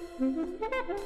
Mm-hmm.